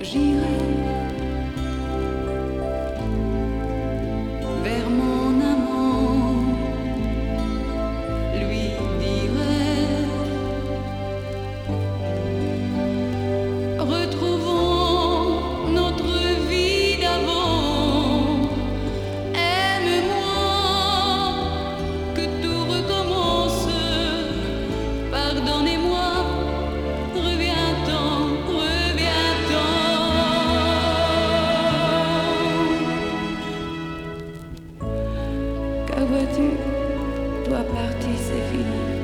J'irai vois-tu, toi parti, c'est fini?